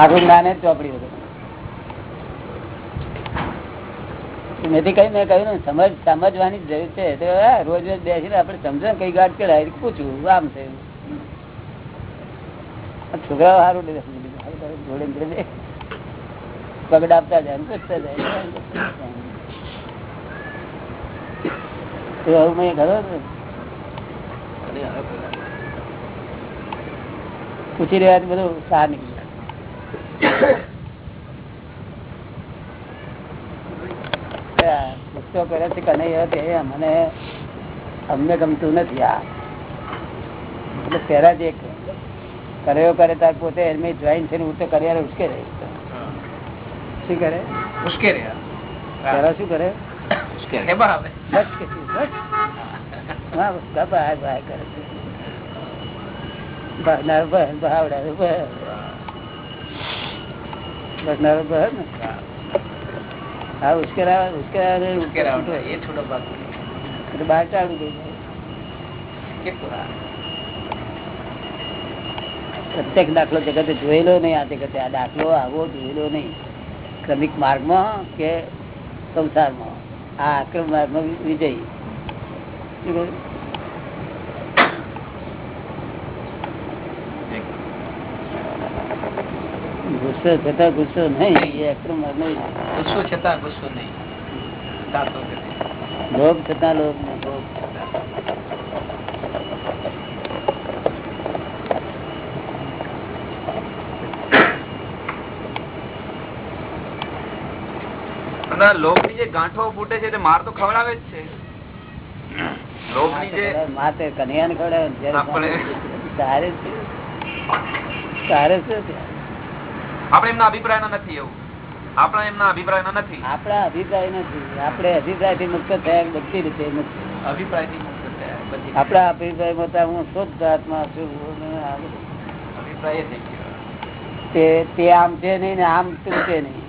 આખું જ્ઞાન જ ચોપડી હતું. નથી કહ્યું મેં કહ્યું ને, સમજ, સમજવાની જરૂર છે. તો રોજ રોજ બેસીને આપણે સમજો કઈ ગાઢ ચડાય પૂછવું આમ થયું. છોકરાઓ સારું જોડે પગડ આપતા જાય, પૂછતા જાય. પૂછી રહ્યા બધું, સાર નીકળ્યું ગુસ્સો કરે છે કનૈયો તે મને અમને ગમતું નથી આ. એટલે પહેલા જ કર્યો કરે તાર પોતે એમને જોઈન છે હું તો કર્યા ઉશ્કે રહી. શું કરે? મુશ્કેલી પહેલા શું કરે? એ બરાબર બસ કે શું, બસ હા બસ ગા બહાર બહાર કરે છે બહારનારો બહાર, બહાવડારો બહાર. બસનારો બહાર ને હા ઉશ્કેરા ઉશ્કેરા ઉશ્કેરાવાનો એ છોટો ભાગ. એટલે બહાર ચાલુ થઈ પ્રત્યેક દાખલો જગતે જોયેલો નહીં આ જગતે આ દાખલો આવો જોયેલો નહીં. ક્રમિક માર્ગમાં કે સંસારમાં? આ આક્રમ માર્ગમાં માં વિજય. શું કહ્યું? ગુસ્સો છતાં ગુસ્સો નહીં. એ અક્રમ નહીં. ગુસ્સો છતાં ગુસ્સો નહીં. લોભ છતાં. લોભ લોભની જે ગાંઠો ફૂટે છે તે માર તો ખવડાવે જ છે. લોભની જે માતે ખવડાવે ને ખવડાવે સારે તારે શું? તારે છે? આપણે એમના અભિપ્રાય નથી એવું. આપણા એમના અભિપ્રાય નથી. આપણા અભિપ્રાય નથી. આપણે અભિપ્રાયથી મુક્ત થયા બધી રીતે અભિપ્રાયથી મુક્ત થયા આપણા અભિપ્રાયમાં હું શુદ્ધ આત્મા છું. આ. અભિપ્રાય થઈ ગયો તે તે આમ છે નહીં ને આમ તું છે નહીં.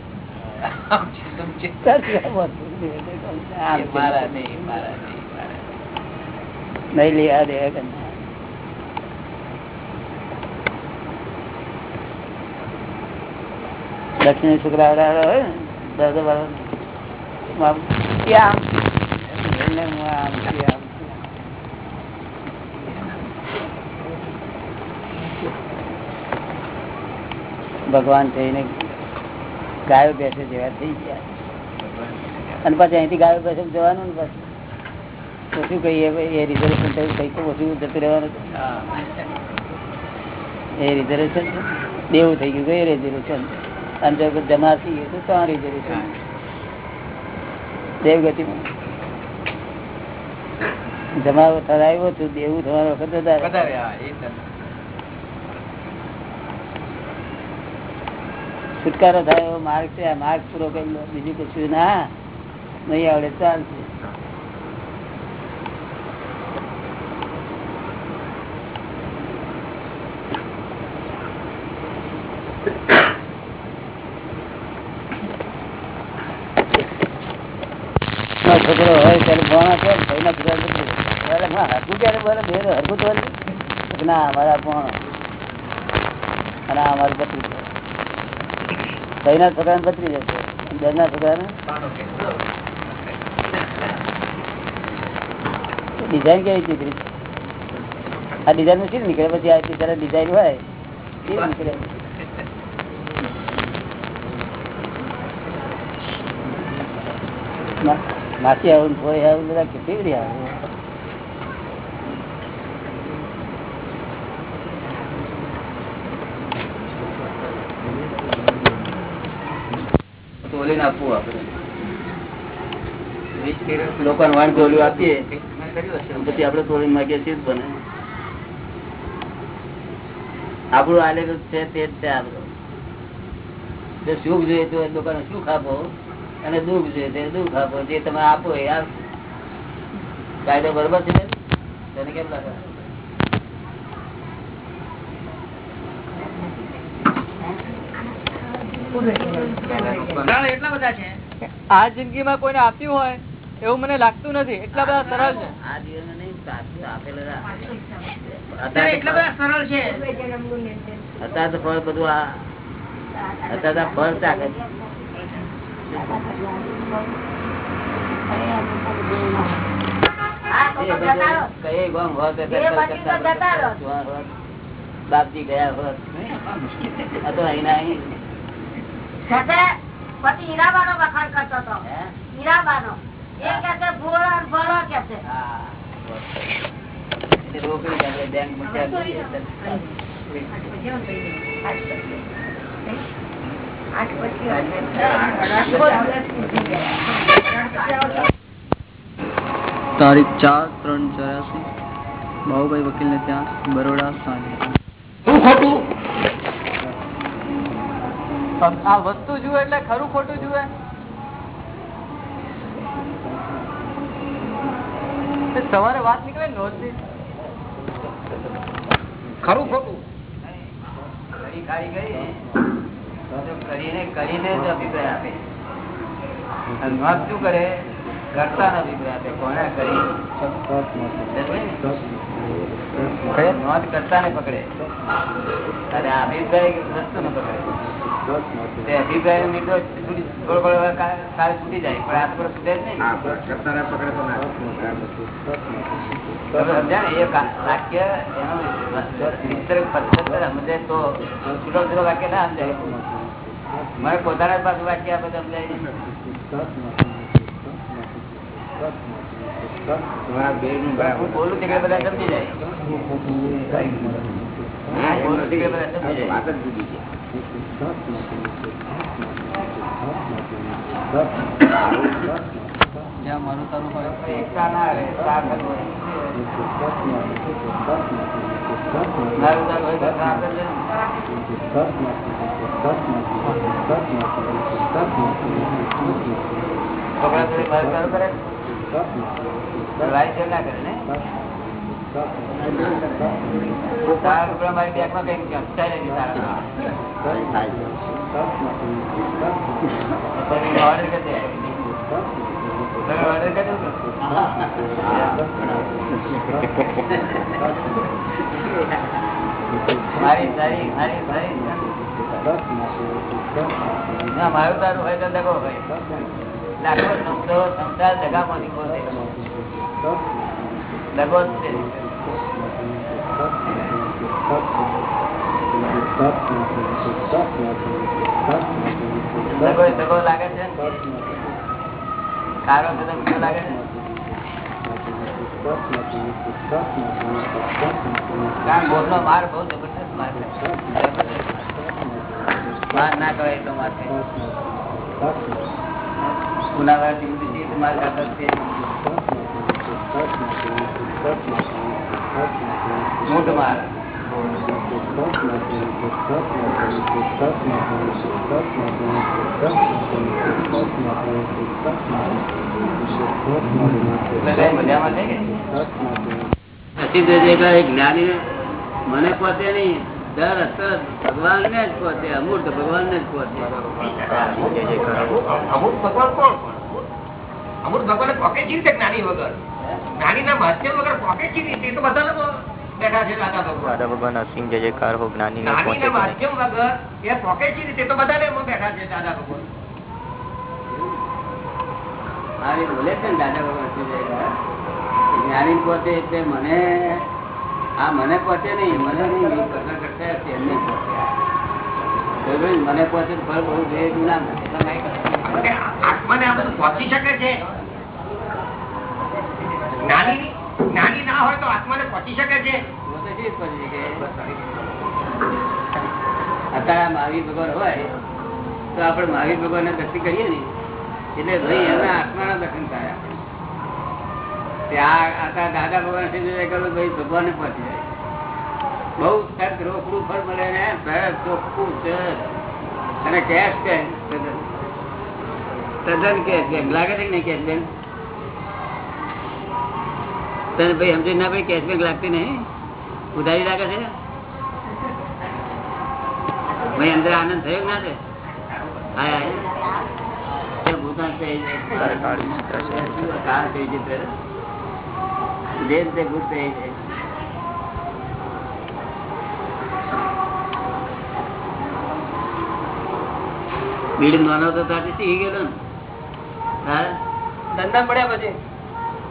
નહીં નહીં લેવા દે હોય ને આમ આમ ભગવાન થઈને ગાયો બેસે જેવા થઈ ગયા. અને પછી અહીંથી ગાયો બેસે જવાનું ને પછી. ઓછું કઈ કહીએ એ રિઝર્વેશન થયું કઈ તો બધું જતું રહેવાનું. એ રિઝર્વેશન દેવું થઈ ગયું કઈ રિઝર્વેશન અને જો તો ત્યાં રિઝર્વેશન દેવગતિમાં છું દેવું વખત વધારે. છુટકારો થાય માર્ગ છે આ માર્ગ પૂરો કરી લો. બીજું કશું ના. નહીં આવડે ચાલશે ના છોકરો હોય ત્યારે ભણા છે ને ભાઈના. ત્યારે માં ક્યારે બોલે બે હરકું તો ના અમારા ફોન અને અમારું પત્રી છે. ભાઈના છોકરાને પત્રી જશે બેનના છોકરાને. ડિઝાઇન કેવી ચીકરી આ ડિઝાઇન શી નીકળે? પછી આ બિચારા ડિઝાઇન હોય એ નીકળે મા- માસી આવું ફોઈ આવું બધા કેટલી આવે. તોલીને આપવું આપણે. લોકોને આપીએ. પછી આપણે તોડીને માગીએ છીએ જ બને. આપણું આલેલું છે તે જ છે આપણું. સુખ જોઈએ તો લોકોને સુખ આપો અને દુઃખ છે તે દુઃખ આપો જે તમે આપો એ આપ. કાયદો બરોબર છે? તને કેમ લાગે? આ જિંદગી બધા છે? આ જિંદગીમાં કોઈને આપ્યું હોય એવું મને લાગતું નથી. એટલા બધા સરળ છે. આ જીવન નહીં સાચું અત્યારે એટલા બધા સરળ છે. અત્યારે તો ફળ બધું આ અત્યારે તો ફળ ચાલે બાપજી ગયા હોત તો અહીં. પછી હીરાબાનો વખાણ કરતો હતો? હીરાબાનો એ કે છે ભોળો ભોળો કે છે. રોકડી બેંક મૂક્યા તારીખ ચાર ત્રણ ચોરાસી બાબુભાઈ વકીલ ને ત્યાં બરોડા સાંજે આ વસ્તુ જુએ એટલે ખરું ખોટું જુએ. એ સવારે વાત નીકળે ને નોંધની ખરું ખોટું. કરી ખાઈ ગઈ તો કરીને કરીને જ અભિપ્રાય આપે. નોંધ શું કરે? કરતા નથી આપે. કોને કરી? નોંધ કરતા ને પકડે અને અભિપ્રાય વસ્તુ ને પકડે. તે અભિપ્રાય નિર્દોષ થોડો થોડો છૂટી જાય પણ આ બધું છૂટે જ નહીં. વાક્ય એનું પદ્ધતિ સમજે તો છૂટો છૂટો વાક્ય ના સમજાય. મને પોતાના જ પાછું વાક્ય આપે સમજાય. બોલું તે બધા સમજી જાય બોલું તે બધા સમજી જાય વાત જ જુદી છે. જ્યાં મારું તારું હોય એકતા ના રહે સાથ હોય. મારું તારું હોય તો મારું તારું મારી મારી. મારી તારું હોય તો દગો હોય. લાખો સમજો સંસાર દગામાંથી બોલે દગો જ છે. દગો દગો લાગે છે? કારો લાગે છે? બોલનો માર બહુ જબરદસ્ત માર છે. માર ના કહેવાય એટલો માર ગુનાવાર જીવતી માર છે. માર. મજામાં છે જે કહે જ્ઞાની મને પોતે નહીં. દર અસર ભગવાન ને જ પહોંચે અમૂર્ત ભગવાન ને જ પહોંચે. અમૂર્ત ભગવાન કોણ? અમૂર્ત ભગવાન પોકેટ કેવી રીતે જ્ઞાની વગર? જ્ઞાની ના માધ્યમ વગર પોકેટ કેવી રીતે? તો બધા લોકો બેઠા છે દાદા ભગવાન. દાદા ભગવાન અસીમ જય જયકાર હો જ્ઞાની ને જ્ઞાની ના માધ્યમ વગર એ પોકેટ કેવી રીતે? તો બધાને બેઠા છે દાદા ભગવાન. આવી બોલે છે ને દાદા ભગવાન જ્ઞાની પહોંચે એટલે મને આ મને પહોંચે નહીં મને નહીં એ કરતા હશે, એમને મને પહોંચે ફળ બહુ જોઈએ ના મળે. આત્માને આ બધું પહોંચી શકે છે? જ્ઞાની જ્ઞાની ના હોય તો આત્માને પહોંચી શકે છે? પોતે શી રીતે અત્યારે મહાવીર ભગવાન હોય તો આપણે મહાવીર ભગવાન ને દર્શન કરીએ ને એટલે ભાઈ એના આત્માના દર્શન થાય. આપણે. તે આ આ દાદા ભગવાન શ્રી કરું ભાઈ ભગવાન પહોંચી જાય. બહુ સત રોકડું ફળ મળે ને સરસ ચોખ્ખું સરસ અને કેશ કે? તદ્દન. તદ્દન કેશ બેંક લાગે છે કે નહીં કેશ બેંક તને ભાઈ સમજી ના ભાઈ કેશ બેંક લાગતી નહીં? ઉધારી લાગે છે? ભાઈ અંદર આનંદ થયો ના છે? હા હા ભૂતાન થઈ જાય કાળ રીતે થઈ જાય. બીડ નાનો તો ત્યાંથી શીખી ગયેલો ને? ધંધા પડ્યા પછી.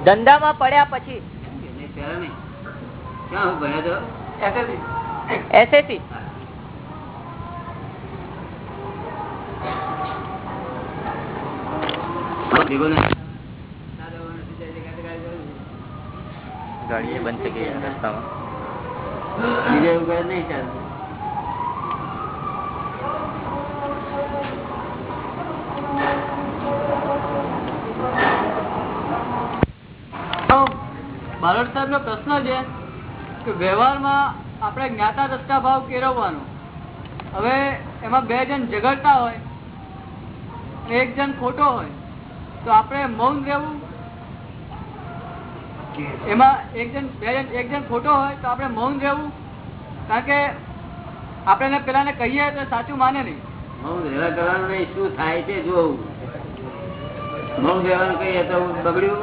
ધંધામાં પડ્યા પછી. ક્યાં ભણ્યો તો? એસએસસી એસએસસી ભેગો નહીં ગાડી બંધ થઈ ગઈ રસ્તામાં. બીજા એવું કઈ નહીં ચાલતું બારોટ સાહેબ નો પ્રશ્ન છે કે વ્યવહારમાં આપણે જ્ઞાતા દ્રષ્ટા ભાવ કેળવવાનો. હવે એમાં બે જણ ઝઘડતા હોય એક જણ ખોટો હોય, તો આપણે મૌન રહેવું એમાં એક જણ બે જણ એક જણ ખોટો હોય તો આપણે મૌન રહેવું. કારણ કે આપણે પેલાને કહીએ તો સાચું માને નહીં. મૌન રહેવા કરવાનું નહીં શું થાય છે જોવું. મૌન રહેવાનું કહીએ તો બગડ્યું.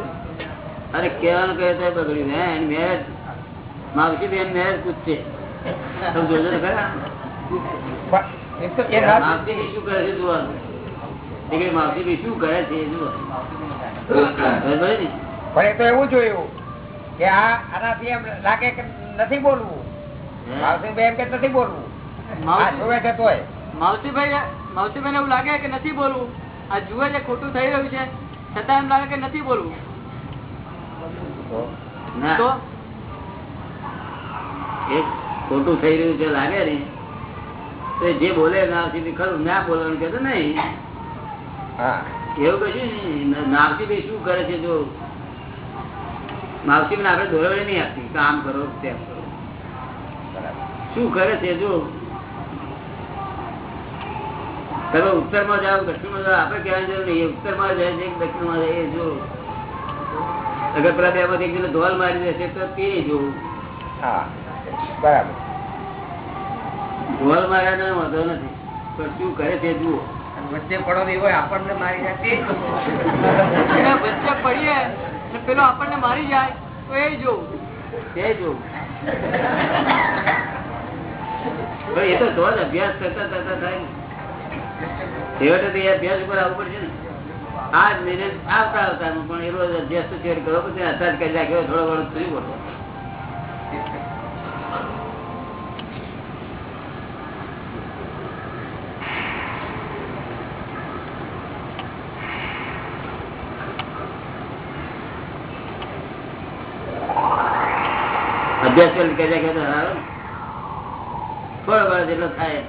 અરે કહેવાનું કહીએ તો બગડ્યું. હે એની મેરેજ માવશી બેન મેરેજ પૂછશે. તમે જોજો ખરા. શું કરે છે જોવાનું દીકરી શું કરે છે એ જુઓ. બરાબર ને? પણ એ તો એવું જોયું કે આ આનાથી એમ લાગે કે નથી બોલવું. માવસીભાઈ એમ કે નથી બોલવું. આ છે તોય. માવસીભાઈ માવસીભાઈ એવું લાગે કે નથી બોલવું. આ જુએ છે ખોટું થઈ રહ્યું છે. છતાં એમ લાગે કે નથી બોલવું. ના. તો? એક ખોટું થઈ રહ્યું છે લાગે ને તો જે બોલે નાવસી ખરું. ના બોલવાનું કે નહીં. હા. એવું કશું નાવસી ભાઈ શું કરે છે જો માવસી ને આપડે દોરવે નહીં આપતી કામ કરો તેમ કરો. શું કરે છે જો? તમે ઉત્તરમાં જાઓ દક્ષિણમાં જાઓ આપડે કહેવાની જરૂર નહીં ઉત્તરમાં જાય છે દક્ષિણમાં જાય જો. અગર પેલા બે માંથી એક ધોલ મારી દેશે તો તે જોવું હા બરાબર. ધોલ માર્યા વાંધો નથી પણ શું કરે છે જુઓ. અને વચ્ચે પડો નહીં હોય આપણને મારી જાય તે જ વચ્ચે પડીએ. પેલો આપણને મારી જાય, તો એ જોવું એ જોવું એ તો જ અભ્યાસ કરતા કરતા થાય ને. અભ્યાસ ઉપર આવવું પડશે ને. આ જ મહિને આવતા આવતા પણ એ રોજ અભ્યાસ તો છેવટે કરો પછી અત્યારે કરી રાખ્યો થોડો ઘણો થયું પડે અભ્યાસ કરી કર્યા ને. થોડો ઘણો જેટલો થાય.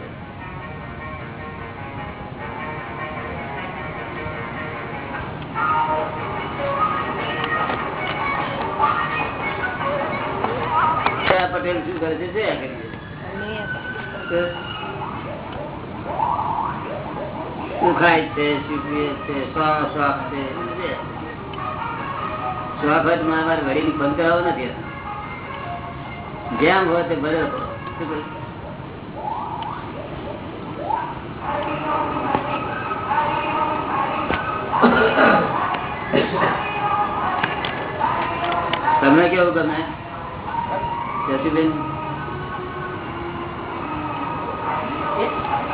પટેલ શું કરે છે. શું ખાય છે? શું છે? શોખ શોખ છે. શોખ જ મારે ઘડી બંધ કરાવો નથી જેમ હોય તે ભલે હોય. શું કહ્યું? તમને કેવું ગમે જસીબેન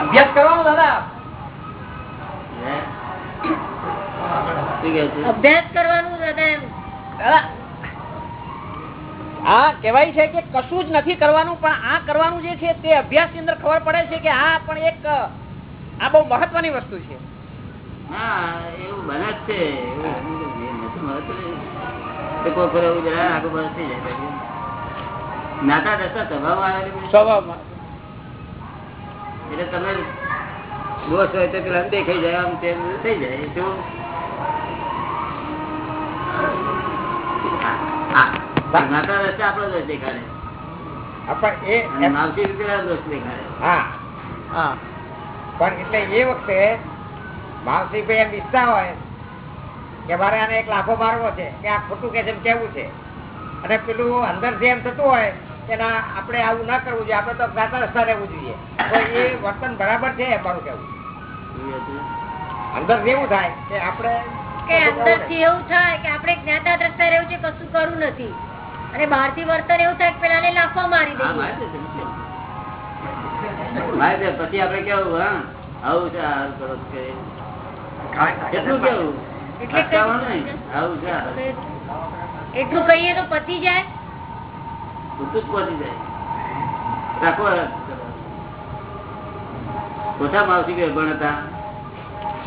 અભ્યાસ કરવાનો દાદા હે? શું કહે છે અભ્યાસ કરવાનું કહેવાય છે કે કશું જ નથી કરવાનું પણ આ કરવાનું જે છે તે અભ્યાસની અંદર ખબર પડે છે કે આ પણ એક આ બહુ મહત્વની વસ્તુ છે. હા એવું બને જ એટલે તમે દોષ હોય તો પેલા દેખાઈ જાય આમ તેમ થઈ જાય નાતા રસ્તે આપણો દોષ દેખાડે. અને માવસી પેલા દોષ દેખાડે. હા. હા. પણ એટલે એ વખતે માવસીભાઈ એમ ઈચ્છતા હોય કે મારે આને એક લાખો મારવો છે કે આ ખોટું કે છે કેવું છે. અને પેલું અંદર જેમ થતું હોય કે ના આપણે આવું ના કરવું જોઈએ. આપણે તો ગાતા રસ્તા રહેવું જોઈએ. તો એ વર્તન બરાબર છે મારું કેવું અંદર જેવું થાય કે આપણે કે અંદરથી એવું થાય કે આપણે જ્ઞાતા દ્રષ્ટા રહેવું છે કશું કરવું નથી. અને બહારથી વર્તન એવું થાય પેલા ને લાફો મારી છે, પછી આપડે કેવું હા? આવું છે કરો કેટલું કેવું? એટલે કહીએ તો પતી જાય? બધું જ પહોંચી જાય. રાખો ઓછા માવસી બે હતા?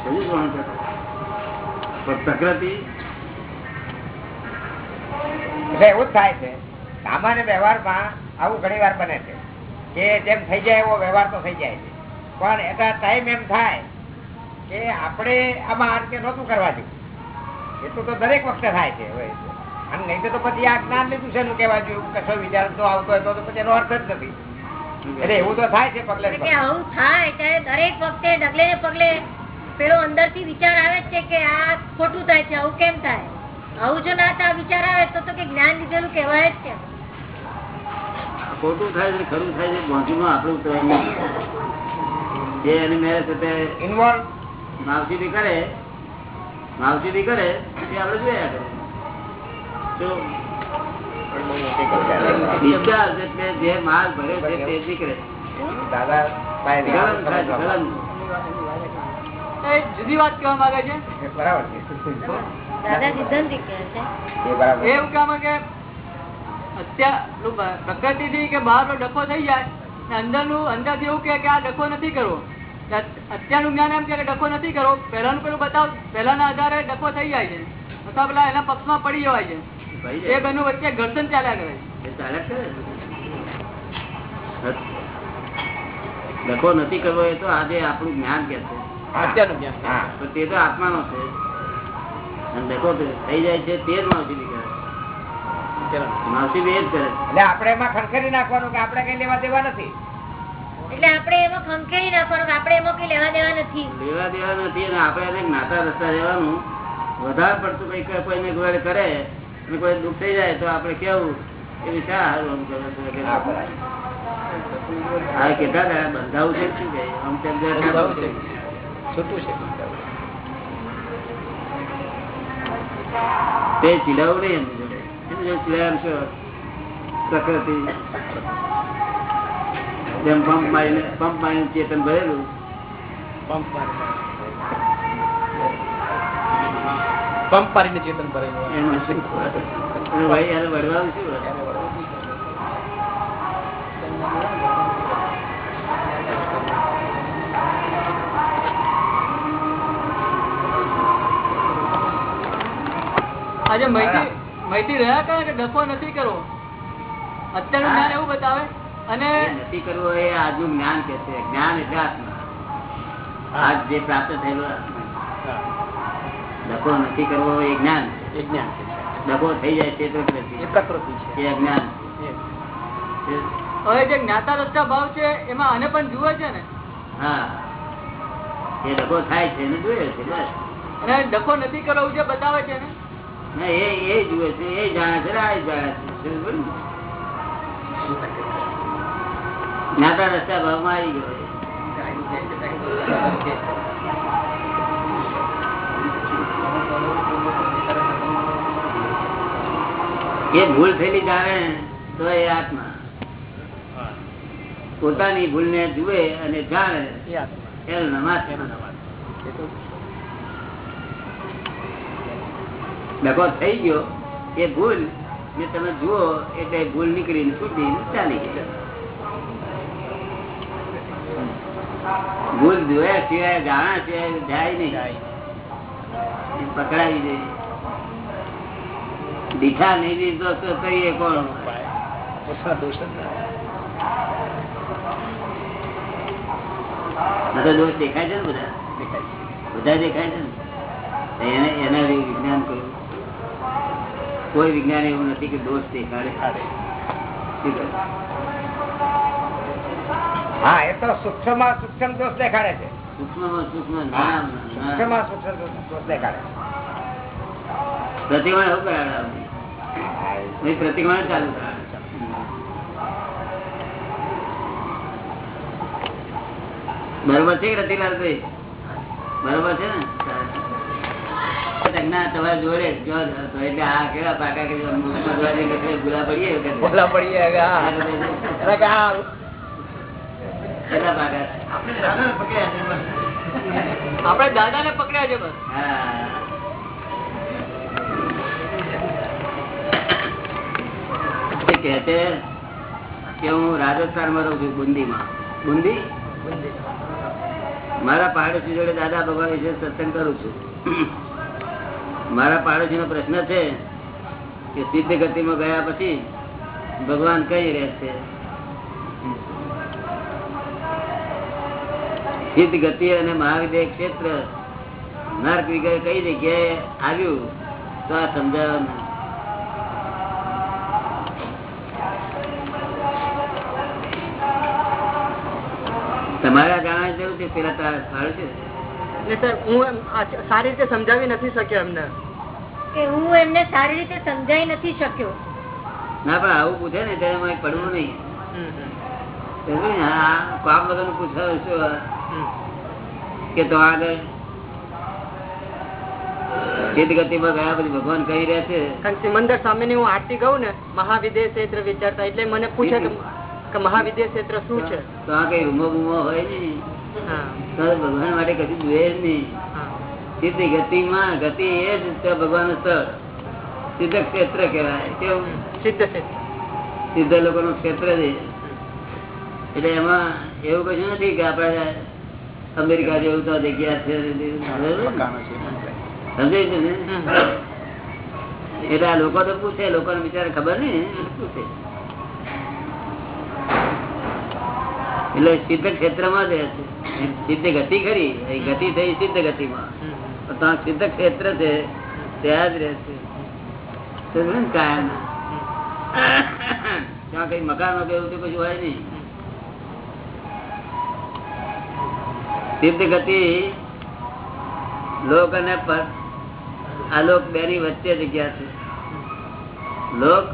હજુ હતા. પ્રકૃતિ એટલે એવું થાય છે. સામાન્ય વ્યવહારમાં આવું ઘણી બને છે કે જેમ થઈ જાય એવો વ્યવહાર તો થઈ જાય છે. પણ એટલા ટાઈમ એમ થાય કે આપણે આમાં આ રીતે નહોતું કરવા જેવું. એટલું તો દરેક વખતે થાય છે અને નહીં તો પછી આ જ્ઞાન લીધું છે એનું કહેવા જેવું કશો વિચાર તો આવતો હોય તો પછી એનો અર્થ જ નથી. એટલે એવું તો થાય છે પગલે. આવું થાય ત્યારે દરેક વખતે ડગલે ને પગલે પેલો અંદરથી વિચાર આવે છે કે આ ખોટું થાય છે, આવું કેમ થાય? આવું જો ના થાય વિચાર આવે તો તો કે જ્ઞાન લીધેલું કહેવાય જ છે. ખોટું થાય છે? ખરું થાય છે? પહોંચીમાં આપણું તો જે એની મેરે તે ઇન્વોલ્વ માવસીદી કરે માવસીદી કરે તે આપણે જોયા કરે. તો એટલે જે માલ ભર્યો છે તે નીકળે દાદા પાસે ગલન થાય છે, ગલન. એ જુદી વાત કહેવા માંગે છે? બરાબર છે. એવું માંગે પ્રકૃતિ થી કે બહાર ડખો થઈ જાય ને અંદરનું અંદરથી એવું કે આ ડખો નથી કરવો. અત્યારનું જ્ઞાન એમ કે ડખો નથી કરવો. પહેલાનું પેલું બતાવ પહેલાના આધારે ડખો થઈ જાય છે. અથવા પેલા એના પક્ષમાં પડી જવાય છે. ભાઈ એ બેનું વચ્ચે ઘર્ષણ ચાલ્યા કરે ને. ડખો નથી કરવો એ તો આજે આપણું જ્ઞાન કે છે. અત્યારનું જ્ઞાન. તે તો આત્માનો છે. થઈ જાય છે તે જ માવસી કરે. માવસી એ જ કરે. એટલે આપણે એમાં ખંખેરી નાખવાનું કે આપણે કઈ લેવા દેવા નથી? એટલે આપણે એમાં ખંખેરી નાખવાનું આપણે એમાં કઈ લેવા દેવા નથી? લેવા દેવા નથી અને આપણે એને જ્ઞાતા રસ્તા રહેવાનું. વધારે પડતું કઈ કઈ કોઈને જોડે કરે અને કોઈ દુઃખ થઈ જાય તો આપણે કેવું? એ વિચાર હારું હા, કેટલા બંધાવું છે શું કે? આમ. છૂટું છે તે ચીડાવું નહીં એમની જોડે. એમની જોડે? પ્રકૃતિ. જેમ પંપ મારીને પંપ મારીને ચેતન ભરેલું. પંપ પંપ મારીને ચેતન ભરેલું એનું શું? ભાઈ એને વડવાનું શું આજે માહિતી માહિતી રહ્યા કરે કે ડખો નથી કરવો? અત્યારનું જ્ઞાન એવું બતાવે? અને નથી કરવો એ આજનું જ્ઞાન કે છે. જ્ઞાન એટલે આત્મા. આજ જે પ્રાપ્ત થયેલું ડખો નથી કરવો એ જ્ઞાન એ જ્ઞાન ડખો થઈ જાય તે પ્રકૃતિ એ પ્રકૃતિ છે. એ જ્ઞાન હવે જે જ્ઞાતા રસ્તા ભાવ છે એમાં આને પણ જુએ છે ને? હા. એ ડખો થાય છે એને જોયે છે બસ. અને ડખો નથી કરવો જે બતાવે છે ના, એ એ જુએ છે એ જાણે છે આ જાણે છે સમજ પડી ને? જ્ઞાતા રસ્તા ભાવમાં આવી ગયો એ ભૂલ થયેલી જાણે તો એ આત્મા. પોતાની ભૂલ ને જુએ અને જાણે એ આત્મા. એનો નમાજ છે. એ તો ડખો થઈ ગયો એ ભૂલ ને તમે જુઓ એટલે ભૂલ નીકળીને છૂટી ચાલી ગઈ ભૂલ જોયા સિવાય જાણા સિવાય જાય નહીં જાય. એ પકડાવી દે દીઠા નહીં દીધો તો કરીએ કોણ પોતાના દોષ જ ના. બધા દોષ દેખાય છે ને બધા દેખાય છે. બધા દેખાય છે ને એને એના જેવું વિજ્ઞાન કહ્યું કોઈ વિજ્ઞાન એવું નથી કે દોષ દેખાડે? હા એ તો સૂક્ષ્મ સૂક્ષ્મ દોષ દેખાડે છે. ચાલુ બરોબર છે રતિલાલભાઈ બરોબર છે ને? ના તમારે જોડે તો એટલે આ કેવા પાકા કે ગુલા પડીએ પડીએ. કેટલા પાકા આપણે દાદા ને પકડ્યા છે બસ. છે કે હું રાજસ્થાનમાં રહું છું બુંદીમાં. બુંદી. મારા પાડોશી જોડે દાદા ભગવાન વિશે સત્સંગ કરું છું. મારા પાડોશી નો પ્રશ્ન છે કે સિદ્ધ ગતિમાં ગયા પછી ભગવાન કઈ રહેશે? સિદ્ધ ગતિ અને મહાવિદ્ય ક્ષેત્ર નર્ક વિગ્રહ કઈ જગ્યાએ આવ્યું તો આ સમજાવવાનું તમારે જાણવાની જરૂર છે? પેલા તારા છે? સર હું એમ સારી રીતે સમજાવી નથી શક્યો એમને. કે હું એમને સારી રીતે સમજાવી નથી શક્યો. ના પણ આવું પૂછે ને ત્યારે મારે પડવું નહીં. કામ વગરનું પૂછાવે શું કે તો આગળ? ગયા પછી ભગવાન કહી રહ્યા છે. કારણ સિમંદર સ્વામી ની હું આરતી કહું ને ક્ષેત્ર વિચારતા એટલે મને પૂછે કે કે મહાવિદ્યા ક્ષેત્ર શું છે? તો આ કઈ ઉમો ઉમો હોય ને ભગવાન માટે કશું જોઈએ જ નહીં. સિદ્ધ ગતિ માં ગતિ એ જ ભગવાન સ્થળ. સિદ્ધ ક્ષેત્ર કહેવાય. કેવું? સિદ્ધ ક્ષેત્ર. સિદ્ધ લોકો નું ક્ષેત્ર છે. એટલે એમાં એવું કશું નથી કે આપડે અમેરિકા જેવું તો જગ્યા છે. સમજે છે ને? એટલે આ લોકો તો પૂછે લોકોને બિચારા ખબર નહીં. પૂછે. એટલે સિદ્ધ ક્ષેત્રમાં જ રહેશે સિદ્ધ ગતિ ખરી એ ગતિ થઈ સિદ્ધ ગતિમાં. ત્યાં સિદ્ધ ક્ષેત્ર છે ત્યાં જ રહેશે? કાયમ ત્યાં કઈ મકાન કે એવું તો કશું હોય નહીં. સિદ્ધ ગતિ લોક અને પર આલોક બે ની વચ્ચે જગ્યા છે. લોક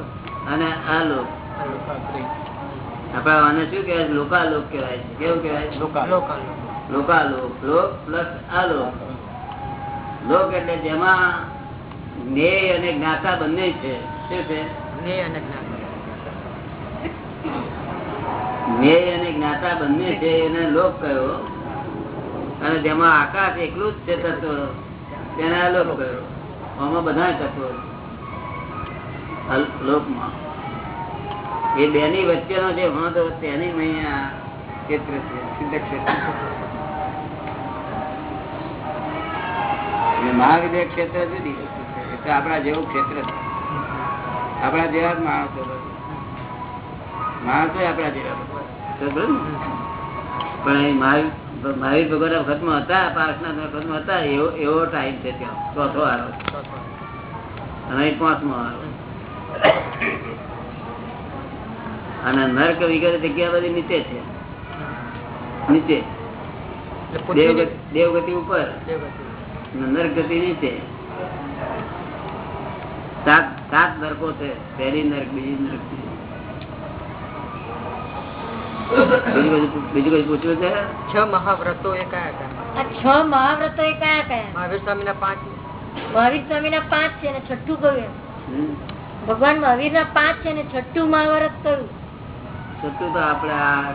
અને આલોક આપડા આને શું કેવાય લોકાલોક કેવાય છે. કેવું કેવાય લોકાલોક. લોક પ્લસ આલોક લોક એટલે જેમાં જ્ઞેય અને જ્ઞાતા બંને છે. શું છે? જ્ઞેય અને જ્ઞાતા. બંને છે એને લોક કયો? અને જેમાં આકાશ એકલું જ છે તત્વ તેને અલોક કયો? આમાં બધા તત્વો લોકમાં. એ બે ની વચ્ચેનો જે વાંધો તેની અહીંયા ક્ષેત્ર છે સિદ્ધ ક્ષેત્ર મહાવિદ્ય ક્ષેત્ર જુદી વસ્તુ છે. એ તો આપણા જેવું ક્ષેત્ર છે. આપણા જેવા જ માણસો માણસો આપણા જેવા? પણ એ મહાવીર ભગવાન વખતમાં હતા પાર્શનાથ વખતમાં હતા, એવો એવો ટાઈમ છે ત્યાં. ચોથો આવ્યો અને પાંચમો આરો અને નર્ક વગેરે જગ્યા બધી નીચે છે. નીચે. દેવગતિ ઉપર. નર્ક ગતિ નીચે. સાત સાત નરકો છે. પહેલી નર્ક બીજી નર્ક બીજું કઈ પૂછવું છે? છ મહાવ્રતો એ કયા કયા છ મહાવ્રતો એ કયા કયા મહાવીર સ્વામી ના પાંચ મહાવીર સ્વામી ના પાંચ છે ને છઠ્ઠું કયું ભગવાન મહાવીર ના પાંચ છે ને છઠ્ઠું મહાવ્રત કયું તો આપડે આ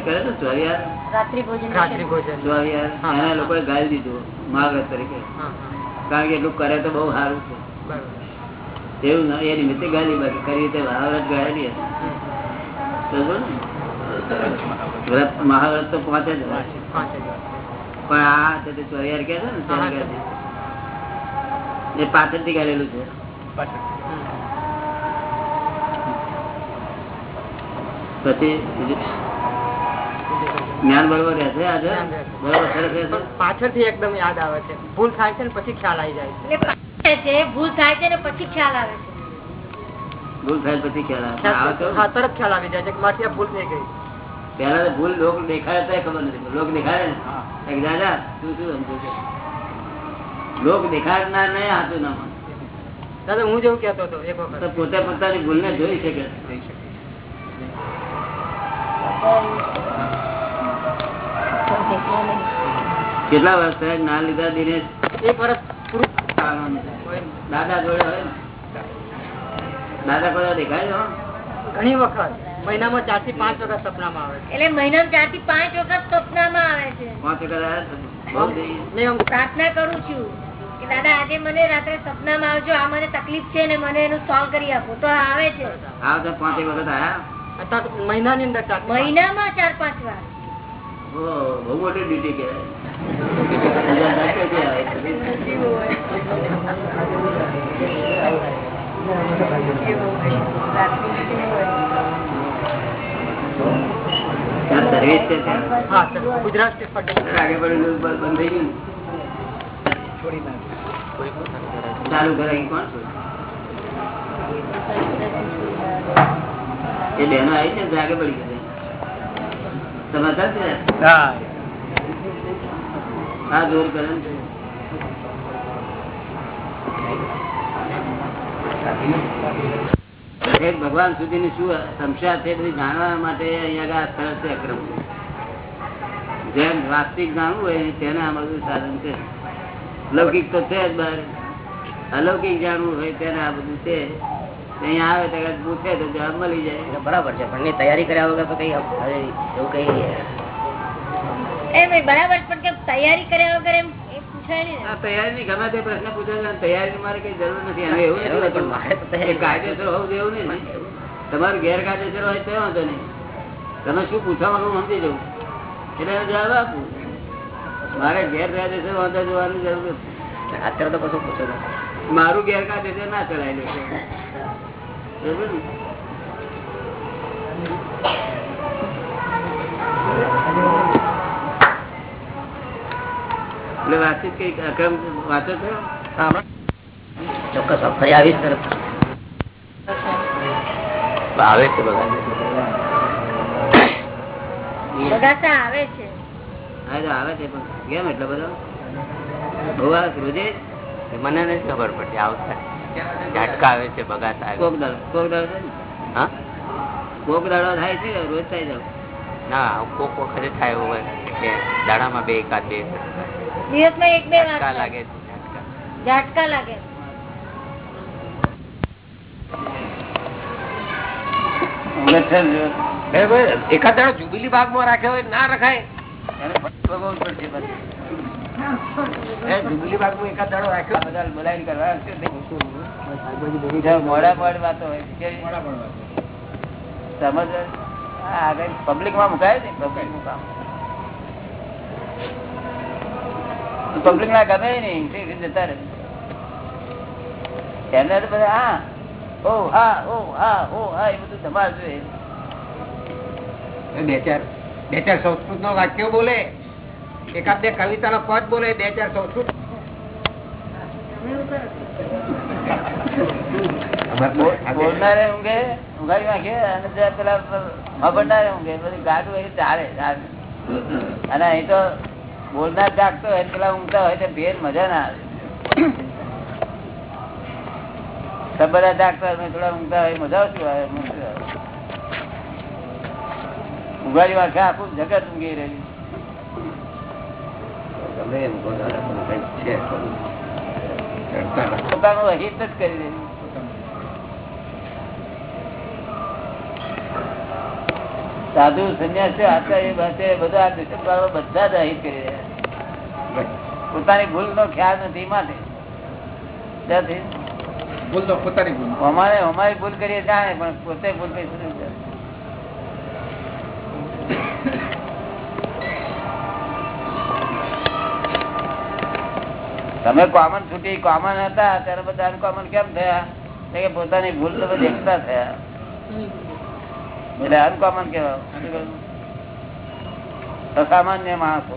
કરે ને ચોરિયાર રાત્રિ ભોજન ચોરિયાર એના લોકોએ ગાળી દીધું મહાવ્રત તરીકે. હા હા. કારણ કે એટલું કરે તો બહુ સારું છે. એવું એ નિમિત્તે ગાલી બાકી. કરી રીતે મહાવ્રત ગાયેલી. વ્રત મહાવ્રત તો પહોંચે જ પાંચ જ પણ આ છે તે ચોરિયાર કે છે ને પાછળથી ગાળેલું છે. હમ. પછી જ્ઞાન બરોબર રહેશે આજે? બરોબર સરસ પાછળથી એકદમ યાદ આવે છે. ભૂલ થાય છે ને પછી ખ્યાલ આવી જાય છે. એટલે પાછળ છે ભૂલ થાય છે ને પછી ખ્યાલ આવે છે. ભૂલ થાય પછી ખ્યાલ આવે. આવે હા તરત ખ્યાલ આવી જાય છે કે મારથી ભૂલ થઈ ગઈ. પેલા તો ભૂલ લોક દેખાય તો ખબર નથી લોક દેખાય ને? એક દાદા તું શું સમજુ છે? લોક દેખાડનાર હાથું ના માને. દાદા હું જેવું કેતો હતો એક તો વખત પોતે પોતાની ભૂલને જોઈ શકે. કેટલા વર્ષ થયા ના લીધા દિનેશ? એક વર્ષ. દાદા જોડે હોય દાદા કોઈ દેખાય ઘણી વખત. મહિનામાં ચારથી પાંચ વખત સપનામાં આવે એટલે મહિનામાં ચારથી પાંચ વખત સપનામાં આવે છે. પાંચ વખત પ્રાર્થના કરું છું કે દાદા આજે મને રાત્રે સપનામાં આવજો. આ મને તકલીફ છે ને મને એનું સોલ્વ કરી આપો. તો આવે છે. આ તો પાંચ વખત અત્યારે મહિનાની અંદર ચાર મહિનામાં ચાર પાંચ વાર. ઓ, બહુ મોટી ડ્યુટી કહેવાય ત્યાં સર્વિસ છે ત્યાં? હા સર ગુજરાત સ્ટેટ પટેલ આગળ પડેલું બંધ બંધ થઈ ગયું ચાલુ કરાવી કોણ? છે? એ બહેનો આવી છે ને આગળ પડી ગઈ સમાચાર છે આ જોર કરે ભગવાન સુધીની શું સમસ્યા છે બધી જાણવા માટે અહીંયા આ સરસ છે અક્રમ. જેમ વાસ્તવિક જાણવું હોય તેને આ બધું સાધન છે. લૌકિક તો છે જ બહાર. અલૌકિક જાણવું હોય તેને આ બધું છે. અહીંયા આવે તો પૂછે તો જવાબ મળી જાય. બરાબર છે પણ તૈયારી કર્યા વગર તો કઈ એવું કઈ બરાબર પણ કે તૈયારી કર્યા વગર એમ એ પૂછાય નહીં ને. આ તૈયારી ની ગમે તે પ્રશ્ન પૂછે તૈયારી મારે કઈ જરૂર નથી અને એવું નથી પણ મારે તો તૈયારી એ કાયદેસર હોવું જેવું નહીં તમારું ગેરકાયદેસર હોય તો વાંધો નહીં. તમે શું પૂછવા માંગુ સમજી જવું એટલે એનો જવાબ આપું. મારે ગેરકાયદેસર વાંધો જોવાની જરૂર નથી. અત્યારે તો કશું પૂછો મારું ગેરકાયદેસર ના ચલાય લે. બરોબર ને? એટલે વાતચીત કઈ અક્રમ વાંચો છો ચોક્કસ ફરી આવીશ તરફ આવે છે બધા આવે છે. તો આવે છે પણ કેમ એટલો બધો? બહુ આવે રોજે? મને નથી ખબર પડતી આવતા ઝાટકા આવે છે બગાસ આવે કોક દાડો કોક દાડો હા? કોક દાડો થાય છે રોજ થાય જાવ ના કોક વખતે થાય એવું હોય કે દાડામાં બે એકાદ બે દિવસમાં એક બે ઝાટકા લાગે છે ઝાટકા. લાગે. એકાદ દાડો જુબીલી બાગમાં રાખ્યો હોય ના રખાય. ભોગવવું પડશે પછી. એ જુબીલી એકાદ દાડો રાખ્યો? બધા બોલાવીને કરવા છે. તે. જ્યાં મોડા મોડ વાતો હોય સમજ આ આગળ પબ્લિકમાં મુકાય ને? પબ્લિક મુકામ પબ્લિક ના ગમે નહીં જતા રહે. એમને તો બધા હા ઓ હા ઓ હા ઓ હા એ બધું ધમાલ જોઈએ. બે ચાર બે ચાર સંસ્કૃત નો વાક્યો બોલે. એકાદ બે કવિતા નો પદ બોલે બે ચાર સંસ્કૃત બોલનારે ઊંઘે ઊંઘાડી નાખે અને જે પેલા મબરનારે ઊંઘે બધી ગાડું એ ચાલે ચાલે. અને અહીં તો બોલનાર જાગતો હોય પેલા ઊંઘતા હોય તો ભેર મજા ના આવે બધા જાગતા હોય થોડા ઊંઘતા હોય મજા આવતી આવે આવે. ઊંઘાડી વાંખે આખું જગત ઊંઘી રહ્યું ગમે એમ છે પોતાનું અહિત જ કરી દે સાધુ સંન્યાસી આચાર્ય ભાષે બધા આ દુષ્કર્મો બધા જ અહિત કરી રહ્યા પોતાની ભૂલ નો ખ્યાલ નથી માટે. ભૂલ તો પોતાની ભૂલ. અમારે અમારી ભૂલ કરીએ જાણે પણ પોતે ભૂલ કરી તમે કોમન છૂટી કોમન હતા, ત્યારે બધા અનકોમન કેમ થયા? કે પોતાની ભૂલ તો એકતા થયા. એટલે અનકોમન કેવા અસામાન્ય માણસો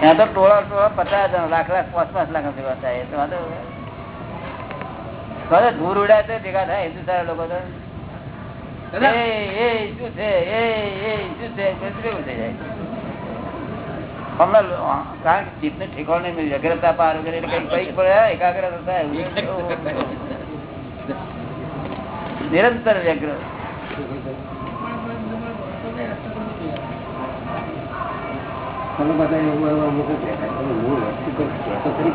ત્યાં તો ટોળા ટોળા પચાસ લાખ લાખ, પાંચ પાંચ લાખ ભેગા થાય. તો વાંધો ઉડાય તો ભેગા થાય હિન્દુ લોકો તો. કારણ કે ચિત્ત ને ઠેકાણ નહીં મળી અગ્રતા પાર વગેરે એટલે કઈ કઈ પડે એકાગ્રતા થાય. નિરંતર વ્યગ્ર. તમે બધા એવું અમુક મૂળ વસ્તુ કહેતો ખરી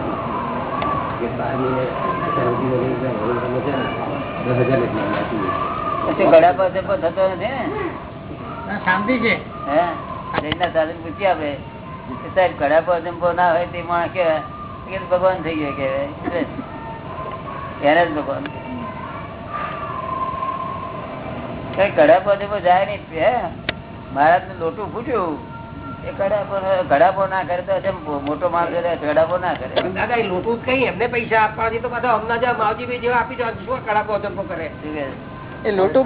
કે બાર મહિને સૌથી વધી ગયા હવે તમે છે ને, દસ હજાર દે. પછી ઘડા પાસે પણ થતો નથી ને? શાંતિ છે. સાધન પૂછી આપે. સાહેબ ઘડા પર ના હોય તે માણસ કે ભગવાન થઈ ગયો કે એને જ ભગવાન. કઈ ઘડા જંપો જાય નહીં મહારાજનું લોટું ફૂટ્યું. એ કડાપો પર ના કરે તો જેમ મોટો માણસ કરે ઘડા ના કરે? દાદા એ લોટું કઈ એમને પૈસા આપવાથી તો બધા હમણાં જ માવજીભાઈ જેવા આપી દો શું કડાકો કરે? એ લોટો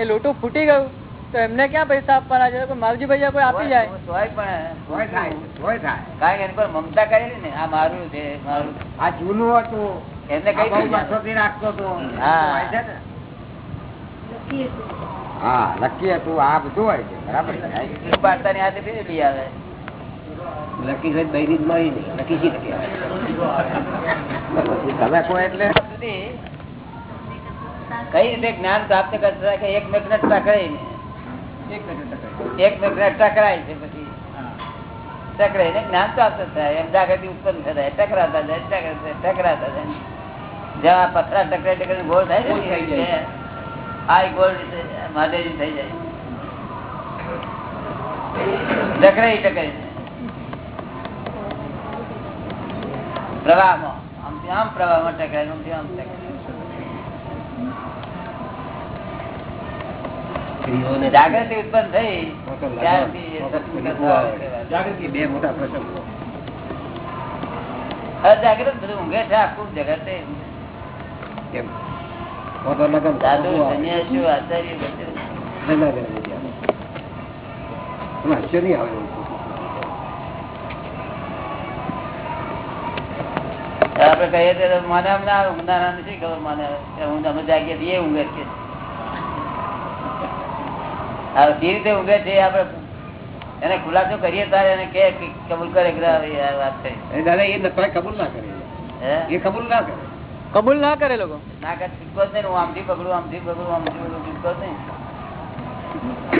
એ લોટો ફૂટી ગયું. તો એમને ક્યાં પૈસા આપવાના છે? કોઈ માવજી ભાઈ કોઈ આપી જાય. તોય પણ હોય થાય હોય થાય. કારણ કે એની પર મમતા કરેલી ને આ મારું છે મારું. આ જૂનું હતું. એમને કઈ રાખતો હતો. હા. નક્કી હતું. આ બધું હોય છે. બરાબર છે. પાડતાની હાથે ફેરી લઈ આવે. લકી સાહેબ બૈરી જ મળી નહીં. લકી શી નક્કી તમે કોઈ એટલે? કઈ રીતે જ્ઞાન પ્રાપ્ત કરતા કે એક મેઘને ટકરાય ને એક મેઘને ટકરાય છે પછી. ટકરાય ને જ્ઞાન પ્રાપ્ત થાય એમ જાગૃતિ ઉત્પન્ન થાય ટકરાતા જાય ટકરાતા જાય, ટકરાતા જાય. પથરા ટકરાય ટકરાય ગોળ થાય ને. આ ગોળ મહાદેવજી થઈ જાય. ટકરાઈ ટકરાય. પ્રવાહમાં આમથી આમ પ્રવાહમાં ટકરાય આમ ટકરાય. જાગૃતિ ઉત્પન્ન થઈ ત્યારથી એ સત્સંગ કહેવાય. જાગૃતિ બે મોટા પ્રસંગો. અજાગૃત બધું ઊંઘે છે આખું જગત. એ. કેમ તો તો લગન સાધુ સંન્યાસીઓ આચાર્ય બધું. ના, ના, ના, નથી આવે. એમાં હાસ્ય નહીં આવે એવું. આપડે કહીએ તો મને આમ ના આવે, ઊંઘનારા નથી ખબર મને કે હું અમે જાગીએ છીએ એ ઊંઘે છે. જે રીતે ઉગે છે એ આપડે એને ખુલાસો કરીએ તારે એને કે કે કબૂલ કરે વાત થઈ. દાદા એ નતરાય કબૂલ ના કરે. હે? એ કબૂલ ના કરે. કબૂલ ના કરે લોકો? ના કરે છૂટકો જ નહીં હું આમથી પકડું આમથી પકડું આમથી પકડું છૂટકો જ નહીં.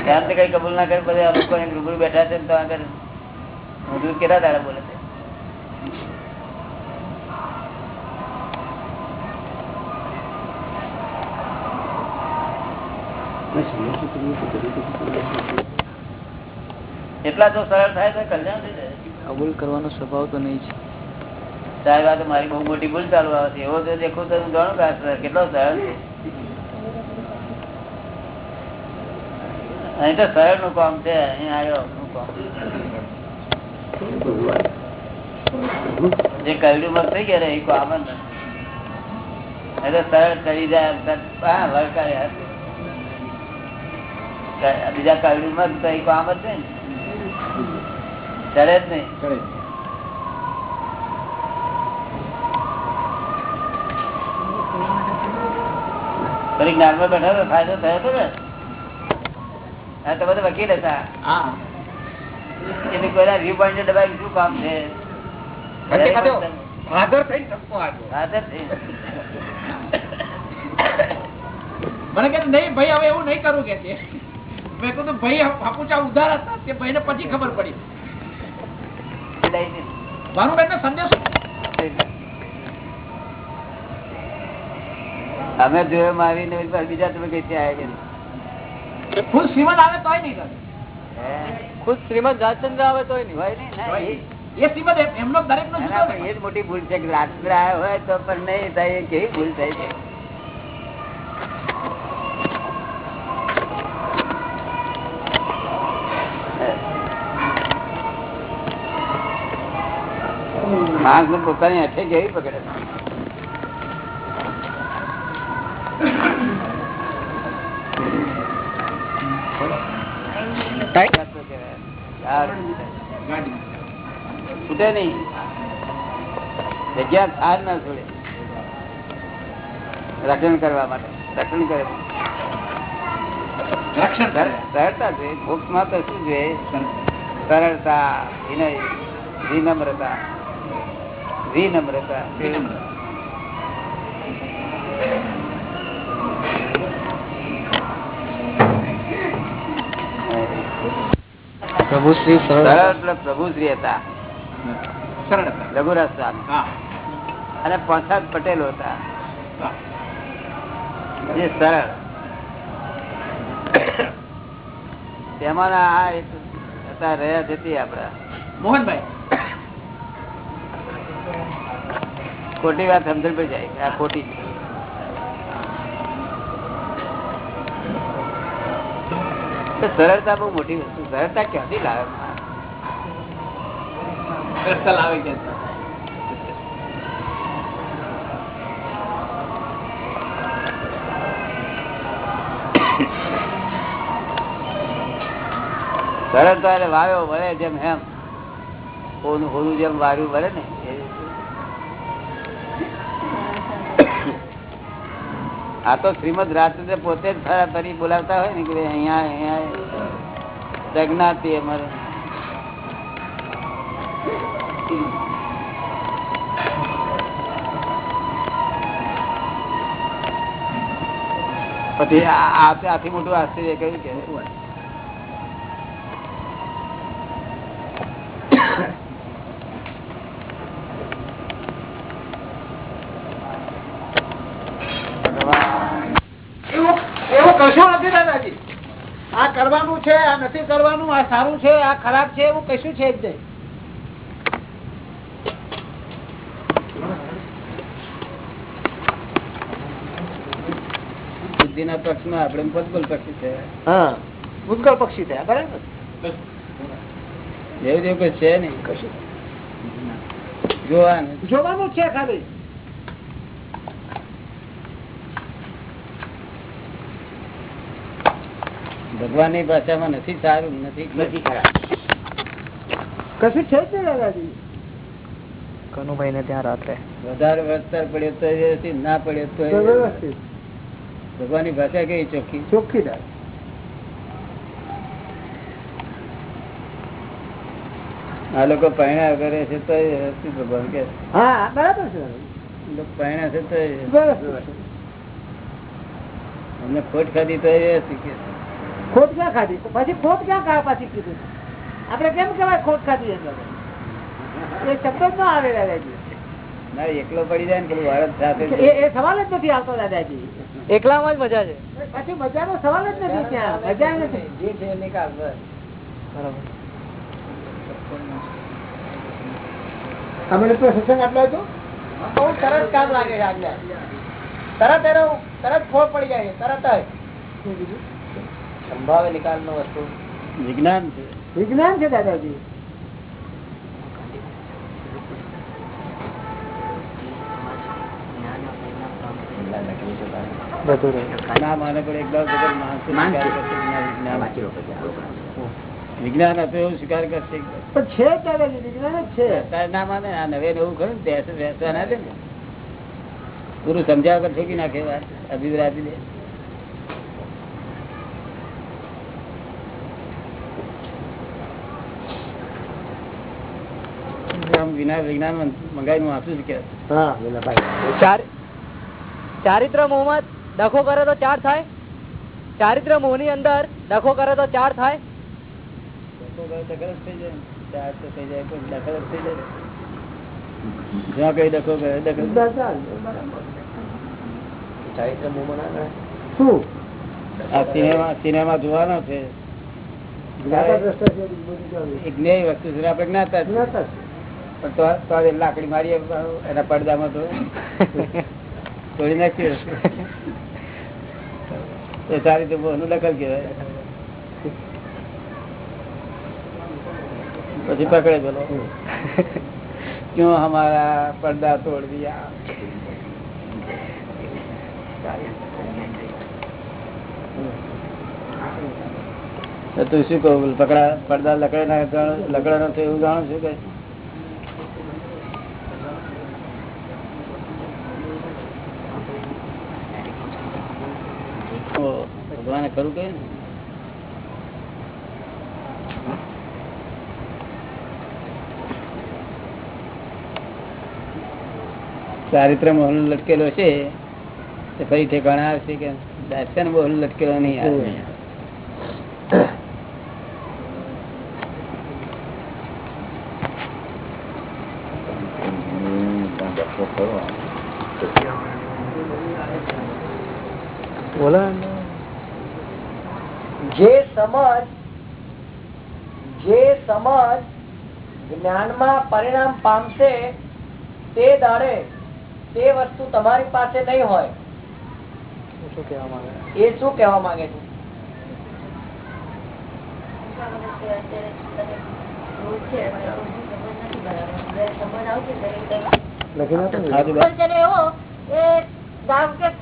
ત્યાં કઈ કબૂલ ના કરે બધા લોકો રૂબરૂ બેઠા છે તો આગળ હું દૂર કેટલા દાડા બોલે છે? એટલા તો સરળ થાય તો કલ્યાણ થઈ જાય. કબૂલ કરવાનો સ્વભાવ તો નહીં છે. સાહેબ આ તો મારી બહુ મોટી ભૂલ ચાલુ આવે છે. એવો તો દેખો તો હું જાણું કે કેટલો સરળ અહીં તો સરળનું કામ છે અહીં આવ્યો જે કયડું મત થઈ ગયા એ કામ જ નથી. સરળ ચડી જાય. ક- બીજા કયડું માં તો એ કામ જ નહીં. ચડે જ નહીં. કરે ફરી જ્ઞાનમાં બેઠા ફાયદો થયો હતો ને. આ તો વકીલ હતા. હા. એની કોઈના વ્યૂ પોઈન્ટ દબાવી શું કામ છે. મને કે નહીં ભાઈ હવે એવું નહીં કરું કે છે. મેં કીધું ભાઈ હાપુચા ઉધાર હતા. તે ભાઈને પછી ખબર પડી. ભાનુબેન ને સંદેશો? અમે જોયો મારી ને બીજા તમે કઈ આવ્યા ખુદ શ્રીમદ આવે તોય નહીં ખુદ શ્રીમદ રાજચંદ્ર આવે તોય નહીં. હોય નહીં એ- શ્રીમદ એમનો દરેક નો એ જ મોટી ભૂલ છે કે રાત્રે આવ્યો હોય તો પણ નહીં થાય એ કેવી ભૂલ થાય છે માણસ ને પોતાની અઠે કેવી પકડે? છૂટે નહીં. જગ્યા થાર ના છોડે. રક્ષણ કરવા માટે. રક્ષણ કરે. રક્ષણ સરળતા છે મોક્ષમાં તો શું જોઈએ? સરળતા વિનય વિનમ્રતા. વિનમ્રતા. પ્રભુ શ્રી સરળ પ્રભુ શ્રી હતા. રઘુરાજ સ્વામી અને પ્રસાદ પટેલો હતા. જે સરળ. તેમાંના આ એક હતા રહ્યા જતી આપડા મોહનભાઈ. ખોટી વાત સમજણ પડી જાય આ ખોટી સરળતા બહુ મોટી વસ્તુ. સરળતા ક્યાંથી લાવે? લાવે એટલે વાવ્યો વળે જેમ હેમ ઓનું હોરું જેમ વાર્યું વળે ને આ તો શ્રીમદ રાજચંદ્ર પોતે જ ફરી બોલાવતા હોય ને કે અહીંયા અહીંયા જગનાથી અમારે. પછી આથી મોટું આશ્ચર્ય કયું કે એવું એવું કશું નથી દાદાજી આ કરવાનું છે આ નથી કરવાનું આ સારું છે આ ખરાબ છે એવું કશું છે જ નહીં. પદબલ પક્ષી છે. હા ભૂતકાળ પક્ષી થયા બરાબર. એવું જેવું કઈ છે નહીં. કશું. જોવાનું. જોવાનું છે ખાલી. ભગવાનની ભાષામાં નથી સારું નથી નથી ખરાબ. કશું છે જ દાદાજી? કનુભાઈ ને ત્યાં રાત્રે. વધારે વસ્તર પડ્યો તો ના પડ્યો તો ભગવાનની ભાષા કેવી ચોખ્ખી? ચોખ્ખી આ લોકો પહેણા કરે છે તો ભગવાન કે. હા બરાબર છે. પૈણા છે તો ખોટ ખાધી તો કે ખોટ ક્યાં ખાધી? પછી ખોટ ક્યાં ખા પાછી કીધું. આપડે કેમ કેવાય ખોટ ખાધી એ શબ્દ જ ના આવે દાદાજી. એકલો પડી જાય ને પેલું ભારત સાથે એ એ સવાલ જ નથી આવતો દાદાજી. એકલામાં જ મજા છે. પછી મજાનો સવાલ જ નથી ત્યાં. મજા નથી. જે નિકાલ બરાબર. અમે લોકો સત્સંગ આટલો હતો બહુ તરત કામ લાગે છે તરત એનો તરત ખોટ પડી જાય તરત જ. સંભાવે નિકાલ નો વસ્તુ? વિજ્ઞાન છે. વિજ્ઞાન છે દાદાજી. ના સ્વીકાર કરશે કે ના વિજ્ઞાન. વિજ્ઞાન હતો એવું સ્વીકાર કરશે પણ છે દાદાજી વિજ્ઞાન જ છે. ના માને આ નવે નવું ખરું ને બેસે બેસવા ના દે ને. પૂરું સમજાવ કર ઠોકી નાખે વાત અભિપ્રાય દે. વિના વિજ્ઞાન મંગાવી કે ચાર ચારિત્ર મોહમાં ડખો કરે તો ચાર થાય? ચારિત્ર મોહની અંદર ડખો કરે તો ચાર થાય? સિનેમા સિનેમા જોવાનો છે. જ્ઞાતા વસ્તુ છે આપણે જ્ઞાતા જ્ઞાતા છે. પણ લાકડી મારી એના પડદામાં તો તોડી નાખ્યો. એ સારી રીતે બોનું દખલ કહેવાય. પછી પકડે બોલો ક્યુ હમારા પડદા તોડ દિયા તું શું કહું? પકડા પડદા લકડા લકડા નો એવું જાણું છું કે ભગવાને ખરું કે ચારિત્ર મોહન લટકેલો છે ફરી ઠેકાણા આવશે કે દર્શન મોહન લટકેલો નહીં આવે. સમજ જે સમજ જ્ઞાનમાં પરિણામ પામશે તે દાડે તે વસ્તુ તમારી પાસે નહીં હોય. એ શું કેવા માંગે? છે?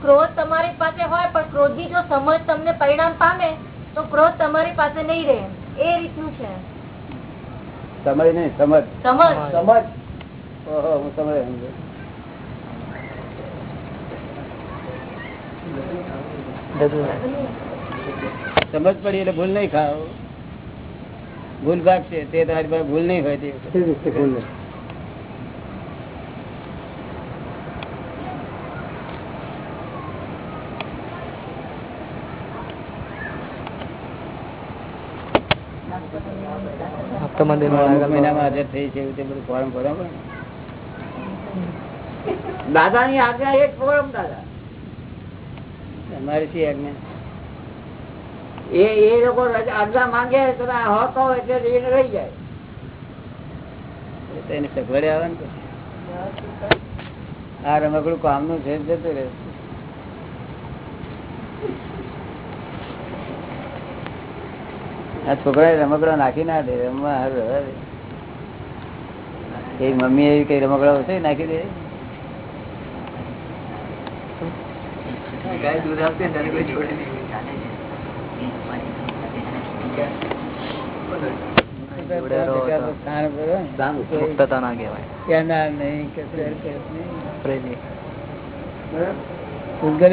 ક્રોધ તમારી પાસે હોય પણ ક્રોધની જો સમજ તમને પરિણામ પામે તો ક્રોધ તમારી પાસે નહીં રહે. એ રીતનું છે. સમજ નહીં સમજ. સમજ. સમજ. ઓહો હું સમજ સમજ પડી એટલે ભૂલ નહીં ખાવ. ભૂલ ભાગ છે તે તારી પાસે ભૂલ નહીં હોય તે અમુક મહિનામાં હાજર થઈ છે એવું તે બધું ફોરમ ભરવા પડે દાદા ની આજ્ઞા એક ફોરમ દાદા. તમારી શી આજ્ઞા? એ એ લોકો આજ્ઞા માંગે તો આ હક હોય એટલે એને રહી જાય. એ તો એને સગવડે આવે ને આ રમકડું કામનું છે જ જતું રહે. આ છોકરા રમકડો નાખી ના દે રમવા હારું એ મમ્મી એવી કઈ રમકડા હશે નાખી દે. ગાય દૂધ આપે ત્યારે કોઈ છોડે નહીં. નહીં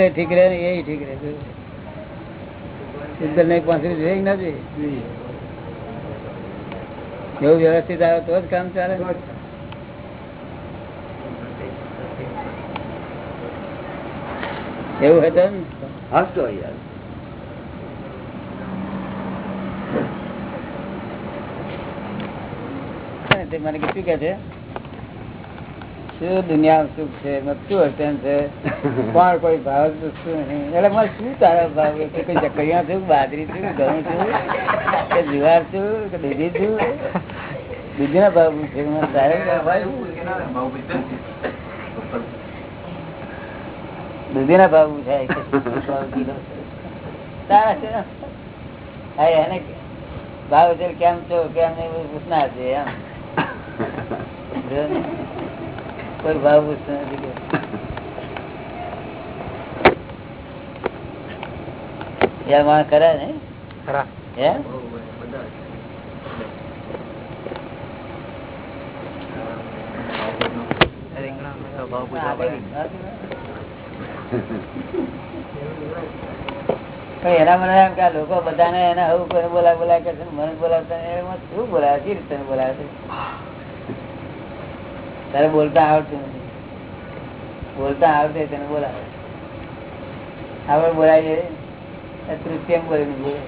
ઠીક રહે એ ઠીક રહે ઉદ્ગલ ને પાંત્રીસ જોઈએ ના જોઈએ? એવું વ્યવસ્થિત આવે તો જ કામ ચાલે. એવું હતું હસતો યાર. મને કે શું કે છે શું દુનિયા સુખ છે? શું છે? કોણ કોઈ ભાવ શું નહીં એટલે મારે શું તારા ભાવ કે કોઈ ચકરિયા છું? બાજરી છું? ઘઉં છું? કે જુવાર છું? કે દૂધી છું? દૂધી ના ભાવ છે એમાં તારે? દૂધી ના ભાવ પૂછાય છે? તારા છે હા એને ભાવ છે કેમ છો? કેમ નહીં? બધું પૂછનાર છે એમ. કોઈ ભાવ પૂછતો નથી. યાર ને? એના મને એમ કે આ લોકો બધાને એના આવું બોલા બોલા કે મને બોલાવતા એમાં શું બોલાવે? કઈ રીતે બોલાવે છે? તારે બોલતા આવડતું નથી. બોલતા આવડે તને બોલાવે. આવડ બોલાય તૃતીયમ કરીને બોલે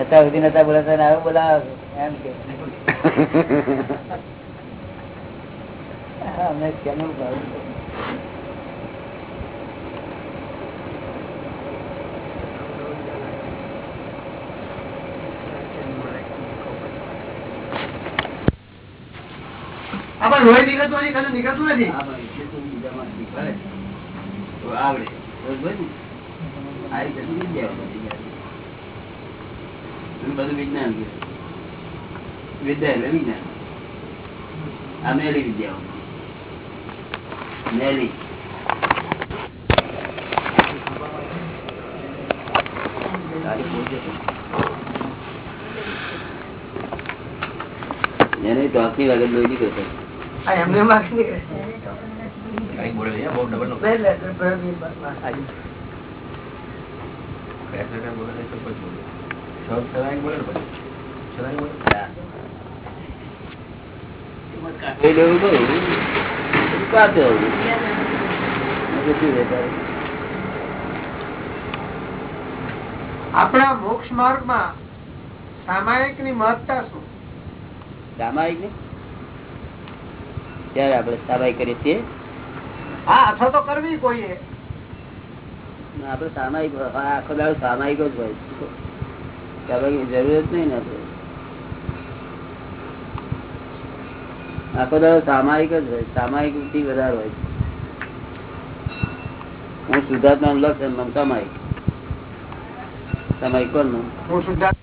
અત્યાર સુધી નતા બોલાતા ને હવે બોલાવે. એમ કે. અમે અમને કેમનું ભાવ્યું લોહી નીકળતું નથી કશું નીકળતું નથી. બધી વિજ્ઞાન. વિદ્યા એટલે વિજ્ઞાન. આ મેલી વિદ્યાઓ મેલી. એને ટોકી વગર લોહી નીકળતો એમને આપણા મોક્ષ માર્ગમાં સામાયિકની મહત્તા શું? સામાયિક ને ત્યારે આપણે સામાયિક કરીએ છીએ. અથવા તો કરવી કોઈએ. આપડે સામાયિક આખો દાડો સામાયિક જ હોય. સામાયિક જરૂર જ નહીં ને આખો દાડો સામાયિક જ હોય સામાયિકથી વધારે હોય. હું શુદ્ધાત્મા લક્ષ સામાયિક. સામાયિક કોણ હું શુદ્ધાત્મા